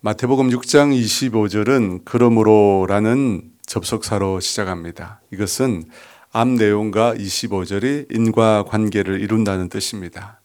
마태복음 6장 25절은 그러므로라는 접속사로 시작합니다. 이것은 앞 내용과 25절이 인과 관계를 이룬다는 뜻입니다.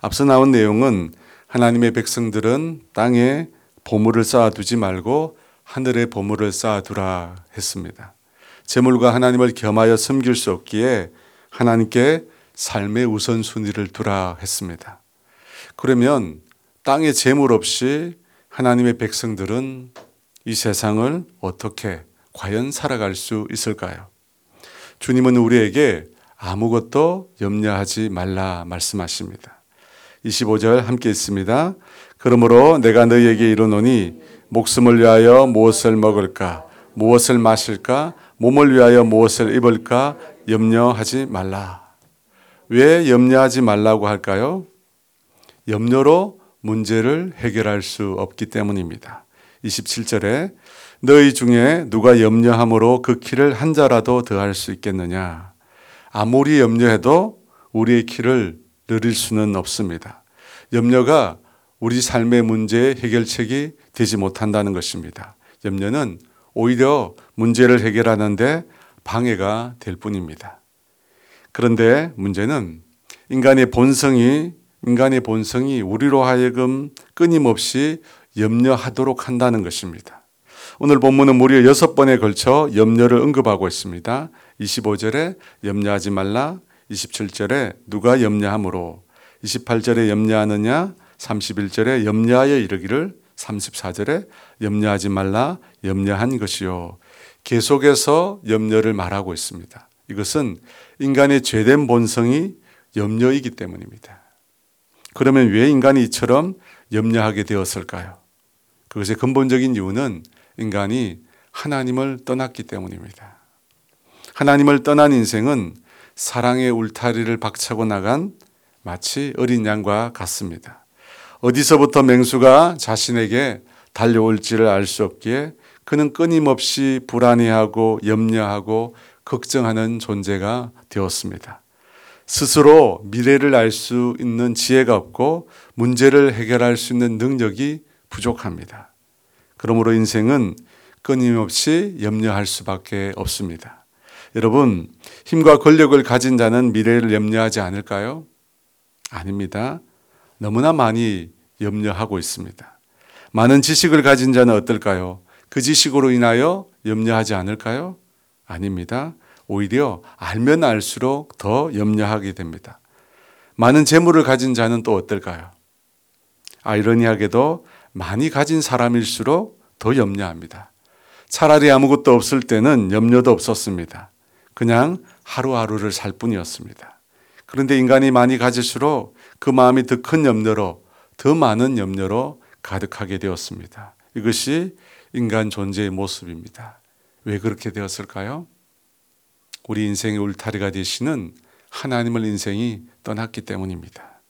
앞서 나온 내용은 하나님의 백성들은 땅에 보물을 쌓아두지 말고 하늘에 보물을 쌓아두라 했습니다. 재물과 하나님을 겸하여 섬길 수 없기에 하나님께 삶의 우선순위를 두라 했습니다. 그러면 땅에 재물 없이 하나님의 백성들은 이 세상을 어떻게 과연 살아갈 수 있을까요? 주님은 우리에게 아무것도 염려하지 말라 말씀하십니다. 25절 함께 있습니다. 그러므로 내가 너희에게 이르노니 목숨을 위하여 무엇을 먹을까 무엇을 마실까 몸을 위하여 무엇을 입을까 염려하지 말라. 왜 염려하지 말라고 할까요? 염려로 문제를 해결할 수 없기 때문입니다. 27절에 너희 중에 누가 염려함으로 그 키를 한 자라도 더할 수 있겠느냐? 아무리 염려해도 우리의 키를 늘릴 수는 없습니다. 염려가 우리 삶의 문제의 해결책이 되지 못한다는 것입니다. 염려는 오히려 문제를 해결하는데 방해가 될 뿐입니다. 그런데 문제는 인간의 본성이 인간의 본성이 우리로 하여금 끊임없이 염려하도록 한다는 것입니다. 오늘 본문은 무려 여섯 번에 걸쳐 염려를 언급하고 있습니다. 25절에 염려하지 말라, 27절에 누가 염려함으로, 28절에 염려하느냐, 31절에 염려하여 이르기를, 34절에 염려하지 말라, 염려한 것이요. 계속해서 염려를 말하고 있습니다. 이것은 인간의 죄된 본성이 염려이기 때문입니다. 그러면 왜 인간이 이처럼 염려하게 되었을까요? 그것의 근본적인 이유는 인간이 하나님을 떠났기 때문입니다. 하나님을 떠난 인생은 사랑의 울타리를 박차고 나간 마치 어린 양과 같습니다. 어디서부터 맹수가 자신에게 달려올지를 알 수 없기에 그는 끊임없이 불안해하고 염려하고 걱정하는 존재가 되었습니다. 스스로 미래를 알 수 있는 지혜가 없고 문제를 해결할 수 있는 능력이 부족합니다. 그러므로 인생은 끊임없이 염려할 수밖에 없습니다. 여러분, 힘과 권력을 가진 자는 미래를 염려하지 않을까요? 아닙니다. 너무나 많이 염려하고 있습니다. 많은 지식을 가진 자는 어떨까요? 그 지식으로 인하여 염려하지 않을까요? 아닙니다. 오히려 알면 알수록 더 염려하게 됩니다. 많은 재물을 가진 자는 또 어떨까요? 아이러니하게도 많이 가진 사람일수록 더 염려합니다. 차라리 아무것도 없을 때는 염려도 없었습니다. 그냥 하루하루를 살 뿐이었습니다. 그런데 인간이 많이 가질수록 그 마음이 더 큰 염려로 더 많은 염려로 가득하게 되었습니다. 이것이 인간 존재의 모습입니다. 왜 그렇게 되었을까요? 우리 인생의 울타리가 되시는 하나님을 인생이 떠났기 때문입니다.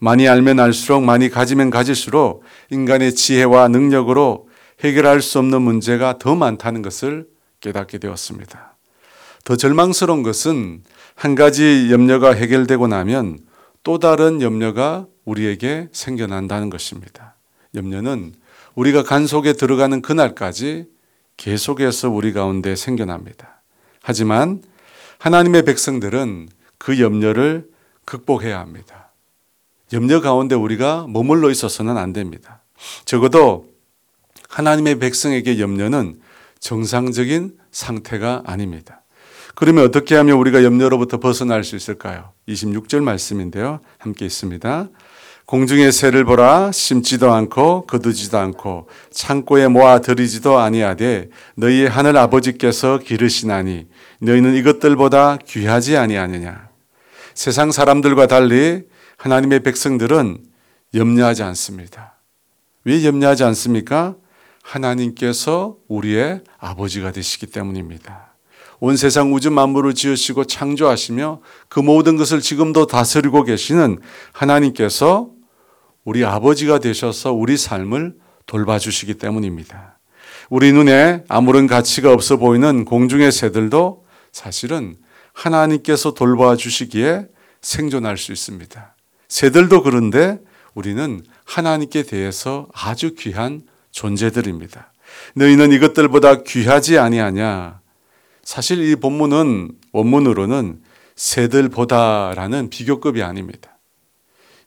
많이 알면 알수록 많이 가지면 가질수록 인간의 지혜와 능력으로 해결할 수 없는 문제가 더 많다는 것을 깨닫게 되었습니다. 더 절망스러운 것은 한 가지 염려가 해결되고 나면 또 다른 염려가 우리에게 생겨난다는 것입니다. 염려는 우리가 간 속에 들어가는 그날까지 계속해서 우리 가운데 생겨납니다. 하지만 하나님의 백성들은 그 염려를 극복해야 합니다. 염려 가운데 우리가 머물러 있어서는 안 됩니다. 적어도 하나님의 백성에게 염려는 정상적인 상태가 아닙니다. 그러면 어떻게 하면 우리가 염려로부터 벗어날 수 있을까요? 26절 말씀인데요. 함께 있습니다. 공중의 새를 보라 심지도 않고 거두지도 않고 창고에 모아 들이지도 아니하되 너희 하늘 아버지께서 기르시나니 너희는 이것들보다 귀하지 아니하느냐 세상 사람들과 달리 하나님의 백성들은 염려하지 않습니다. 왜 염려하지 않습니까? 하나님께서 우리의 아버지가 되시기 때문입니다. 온 세상 우주 만물을 지으시고 창조하시며 그 모든 것을 지금도 다스리고 계시는 하나님께서 우리 아버지가 되셔서 우리 삶을 돌봐주시기 때문입니다. 우리 눈에 아무런 가치가 없어 보이는 공중의 새들도 사실은 하나님께서 돌봐 주시기에 생존할 수 있습니다. 새들도 그런데 우리는 하나님께 대해서 아주 귀한 존재들입니다. 너희는 이것들보다 귀하지 아니하냐? 사실 이 본문은 원문으로는 새들보다라는 비교급이 아닙니다.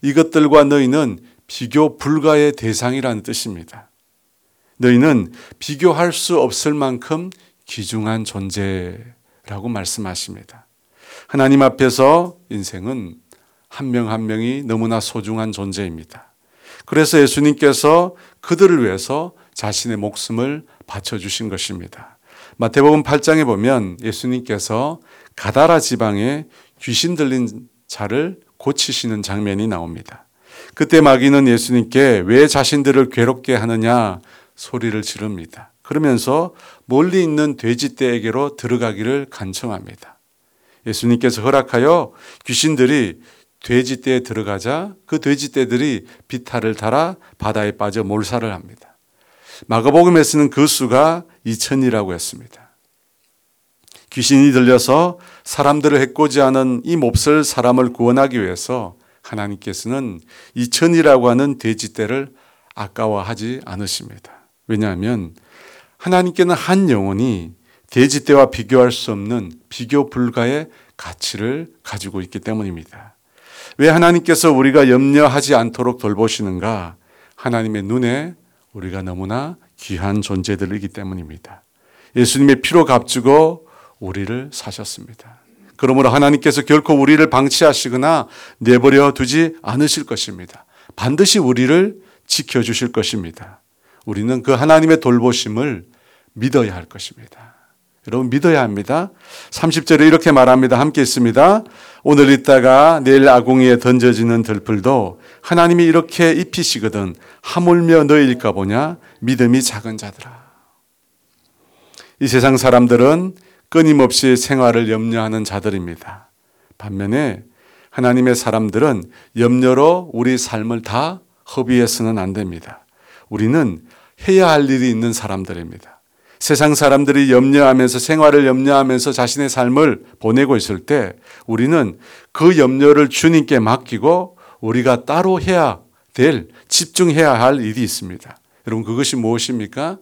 이것들과 너희는 비교 불가의 대상이라는 뜻입니다. 너희는 비교할 수 없을 만큼 귀중한 존재 라고 말씀하십니다. 하나님 앞에서 인생은 한 명한 한 명이 너무나 소중한 존재입니다. 그래서 예수님께서 그들을 위해서 자신의 목숨을 바쳐주신 것입니다. 마태복음 8장에 보면 예수님께서 가다라 지방에 귀신 들린 자를 고치시는 장면이 나옵니다. 그때 마귀는 예수님께 왜 자신들을 괴롭게 하느냐 소리를 지릅니다. 그러면서 멀리 있는 돼지떼에게로 들어가기를 간청합니다. 예수님께서 허락하여 귀신들이 돼지떼에 들어가자 그 돼지떼들이 비탈을 달아 바다에 빠져 몰살을 합니다. 마가복음에서는 그 수가 2천이라고 했습니다. 귀신이 들려서 사람들을 해코지 하는 이 몹쓸 사람을 구원하기 위해서 하나님께서는 2천이라고 하는 돼지떼를 아까워하지 않으십니다. 왜냐하면 하나님께는 한 영혼이 돼지 떼와 비교할 수 없는 비교 불가의 가치를 가지고 있기 때문입니다. 왜 하나님께서 우리가 염려하지 않도록 돌보시는가? 하나님의 눈에 우리가 너무나 귀한 존재들이기 때문입니다. 예수님의 피로 값주고 우리를 사셨습니다. 그러므로 하나님께서 결코 우리를 방치하시거나 내버려 두지 않으실 것입니다. 반드시 우리를 지켜주실 것입니다. 우리는 그 하나님의 돌보심을 믿어야 할 것입니다. 여러분 믿어야 합니다. 30절에 이렇게 말합니다. 함께 있습니다. 오늘 있다가 내일 아궁이에 던져지는 들풀도 하나님이 이렇게 입히시거든 하물며 너일까 보냐 믿음이 작은 자들아. 이 세상 사람들은 끊임없이 생활을 염려하는 자들입니다. 반면에 하나님의 사람들은 염려로 우리 삶을 다 허비해서는 안 됩니다. 우리는 해야 할 일이 있는 사람들입니다. 세상 사람들이 염려하면서 생활을 염려하면서 자신의 삶을 보내고 있을 때 우리는 그 염려를 주님께 맡기고 우리가 따로 해야 될 집중해야 할 일이 있습니다. 여러분 그것이 무엇입니까?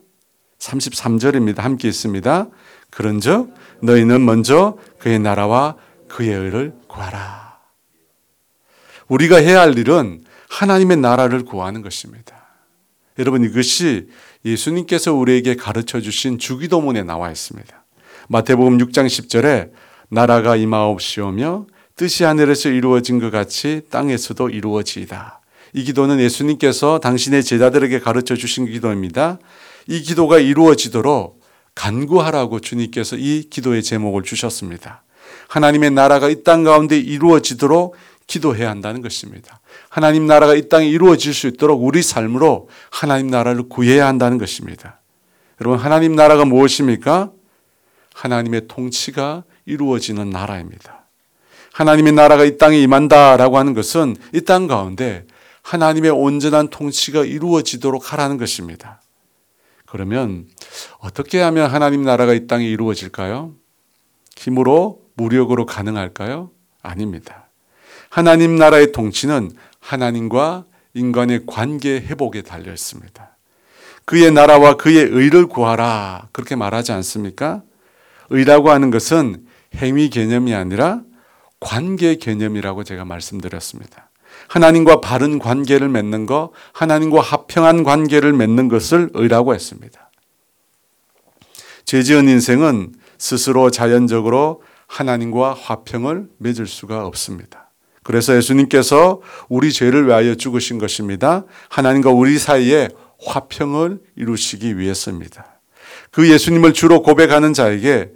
33절입니다. 함께 있습니다. 그런즉 너희는 먼저 그의 나라와 그의 의를 구하라. 우리가 해야 할 일은 하나님의 나라를 구하는 것입니다. 여러분 이것이 예수님께서 우리에게 가르쳐 주신 주기도문에 나와 있습니다. 마태복음 6장 10절에 나라가 임하옵시오며 뜻이 하늘에서 이루어진 것 같이 땅에서도 이루어지이다. 이 기도는 예수님께서 당신의 제자들에게 가르쳐 주신 기도입니다. 이 기도가 이루어지도록 간구하라고 주님께서 이 기도의 제목을 주셨습니다. 하나님의 나라가 이 땅 가운데 이루어지도록 기도해야 한다는 것입니다. 하나님 나라가 이 땅에 이루어질 수 있도록 우리 삶으로 하나님 나라를 구해야 한다는 것입니다. 여러분, 하나님 나라가 무엇입니까? 하나님의 통치가 이루어지는 나라입니다. 하나님의 나라가 이 땅에 임한다라고 하는 것은 이 땅 가운데 하나님의 온전한 통치가 이루어지도록 하라는 것입니다. 그러면 어떻게 하면 하나님 나라가 이 땅에 이루어질까요? 힘으로, 무력으로 가능할까요? 아닙니다. 하나님 나라의 통치는 하나님과 인간의 관계 회복에 달려 있습니다. 그의 나라와 그의 의를 구하라. 그렇게 말하지 않습니까? 의라고 하는 것은 행위 개념이 아니라 관계 개념이라고 제가 말씀드렸습니다. 하나님과 바른 관계를 맺는 것, 하나님과 합평한 관계를 맺는 것을 의라고 했습니다. 죄 지은 인생은 스스로 자연적으로 하나님과 화평을 맺을 수가 없습니다. 그래서 예수님께서 우리 죄를 위하여 죽으신 것입니다. 하나님과 우리 사이에 화평을 이루시기 위해서입니다. 그 예수님을 주로 고백하는 자에게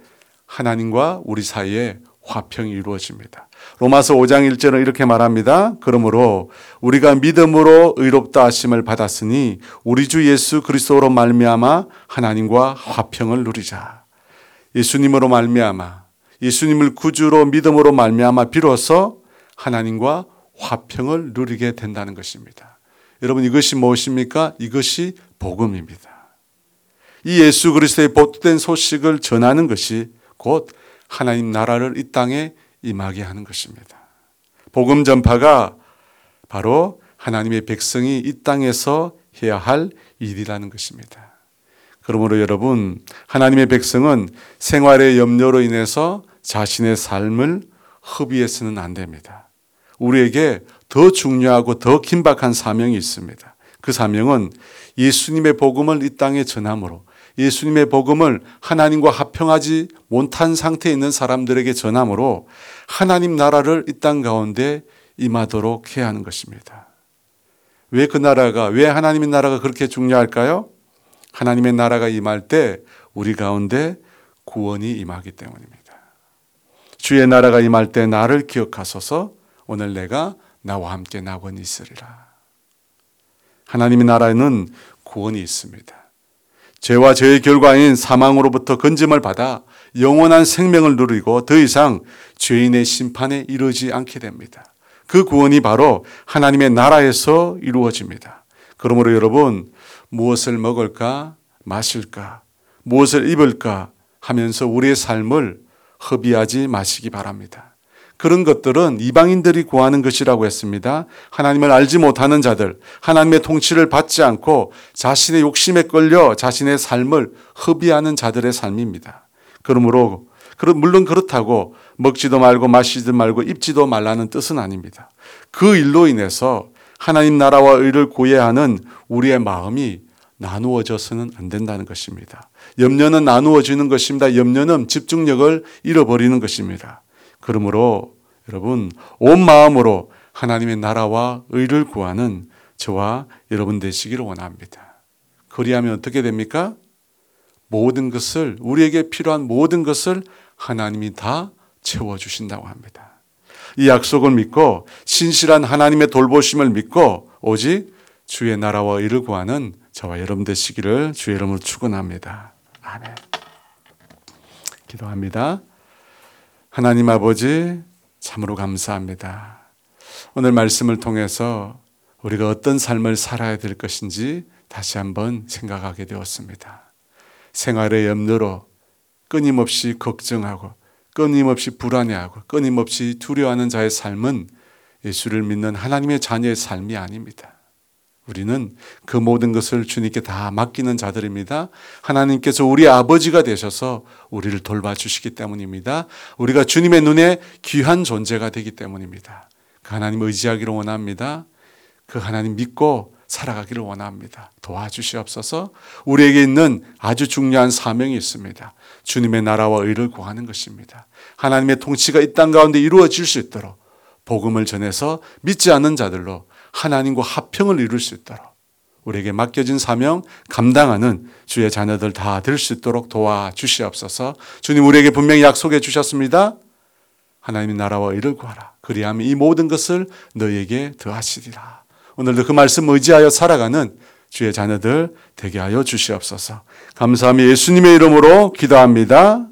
하나님과 우리 사이에 화평이 이루어집니다. 로마서 5장 1절은 이렇게 말합니다. 그러므로 우리가 믿음으로 의롭다 하심을 받았으니 우리 주 예수 그리스도로 말미암아 하나님과 화평을 누리자. 예수님으로 말미암아 예수님을 구주로 믿음으로 말미암아 비로소 하나님과 화평을 누리게 된다는 것입니다. 여러분 이것이 무엇입니까? 이것이 복음입니다. 이 예수 그리스도의 복된 소식을 전하는 것이 곧 하나님 나라를 이 땅에 임하게 하는 것입니다. 복음 전파가 바로 하나님의 백성이 이 땅에서 해야 할 일이라는 것입니다. 그러므로 여러분, 하나님의 백성은 생활의 염려로 인해서 자신의 삶을 허비해서는 안 됩니다. 우리에게 더 중요하고 더 긴박한 사명이 있습니다. 그 사명은 예수님의 복음을 이 땅에 전함으로 예수님의 복음을 하나님과 합평하지 못한 상태에 있는 사람들에게 전함으로 하나님 나라를 이 땅 가운데 임하도록 해야 하는 것입니다. 왜 그 나라가, 왜 하나님의 나라가 그렇게 중요할까요? 하나님의 나라가 임할 때 우리 가운데 구원이 임하기 때문입니다. 주의 나라가 임할 때 나를 기억하소서 오늘 내가 나와 함께 낙원이 있으리라. 하나님의 나라에는 구원이 있습니다. 죄와 죄의 결과인 사망으로부터 건짐을 받아 영원한 생명을 누리고 더 이상 죄인의 심판에 이르지 않게 됩니다. 그 구원이 바로 하나님의 나라에서 이루어집니다. 그러므로 여러분 무엇을 먹을까 마실까 무엇을 입을까 하면서 우리의 삶을 허비하지 마시기 바랍니다. 그런 것들은 이방인들이 구하는 것이라고 했습니다. 하나님을 알지 못하는 자들, 하나님의 통치를 받지 않고 자신의 욕심에 끌려 자신의 삶을 허비하는 자들의 삶입니다. 그러므로 물론 그렇다고 먹지도 말고 마시지도 말고 입지도 말라는 뜻은 아닙니다. 그 일로 인해서 하나님 나라와 의를 구해야 하는 우리의 마음이 나누어져서는 안 된다는 것입니다. 염려는 나누어지는 것입니다. 염려는 집중력을 잃어버리는 것입니다. 그러므로 여러분 온 마음으로 하나님의 나라와 의를 구하는 저와 여러분 되시기를 원합니다. 그리하면 어떻게 됩니까? 모든 것을 우리에게 필요한 모든 것을 하나님이 다 채워 주신다고 합니다. 이 약속을 믿고 신실한 하나님의 돌보심을 믿고 오직 주의 나라와 의를 구하는 저와 여러분 되시기를 주의 이름으로 축원합니다. 아멘. 기도합니다. 하나님 아버지 참으로 감사합니다. 오늘 말씀을 통해서 우리가 어떤 삶을 살아야 될 것인지 다시 한번 생각하게 되었습니다. 생활의 염려로 끊임없이 걱정하고 끊임없이 불안해하고 끊임없이 두려워하는 자의 삶은 예수를 믿는 하나님의 자녀의 삶이 아닙니다. 우리는 그 모든 것을 주님께 다 맡기는 자들입니다. 하나님께서 우리 아버지가 되셔서 우리를 돌봐주시기 때문입니다. 우리가 주님의 눈에 귀한 존재가 되기 때문입니다. 그 하나님 의지하기를 원합니다. 그 하나님 믿고 살아가기를 원합니다. 도와주시옵소서 우리에게 있는 아주 중요한 사명이 있습니다. 주님의 나라와 의를 구하는 것입니다. 하나님의 통치가 이 땅 가운데 이루어질 수 있도록 복음을 전해서 믿지 않는 자들로 하나님과 합평을 이룰 수 있도록 우리에게 맡겨진 사명 감당하는 주의 자녀들 다 될 수 있도록 도와 주시옵소서. 주님 우리에게 분명히 약속해 주셨습니다. 하나님의 나라와 이를 구하라. 그리하면 이 모든 것을 너에게 더하시리라. 오늘도 그 말씀 의지하여 살아가는 주의 자녀들 되게 하여 주시옵소서. 감사하며 예수님의 이름으로 기도합니다.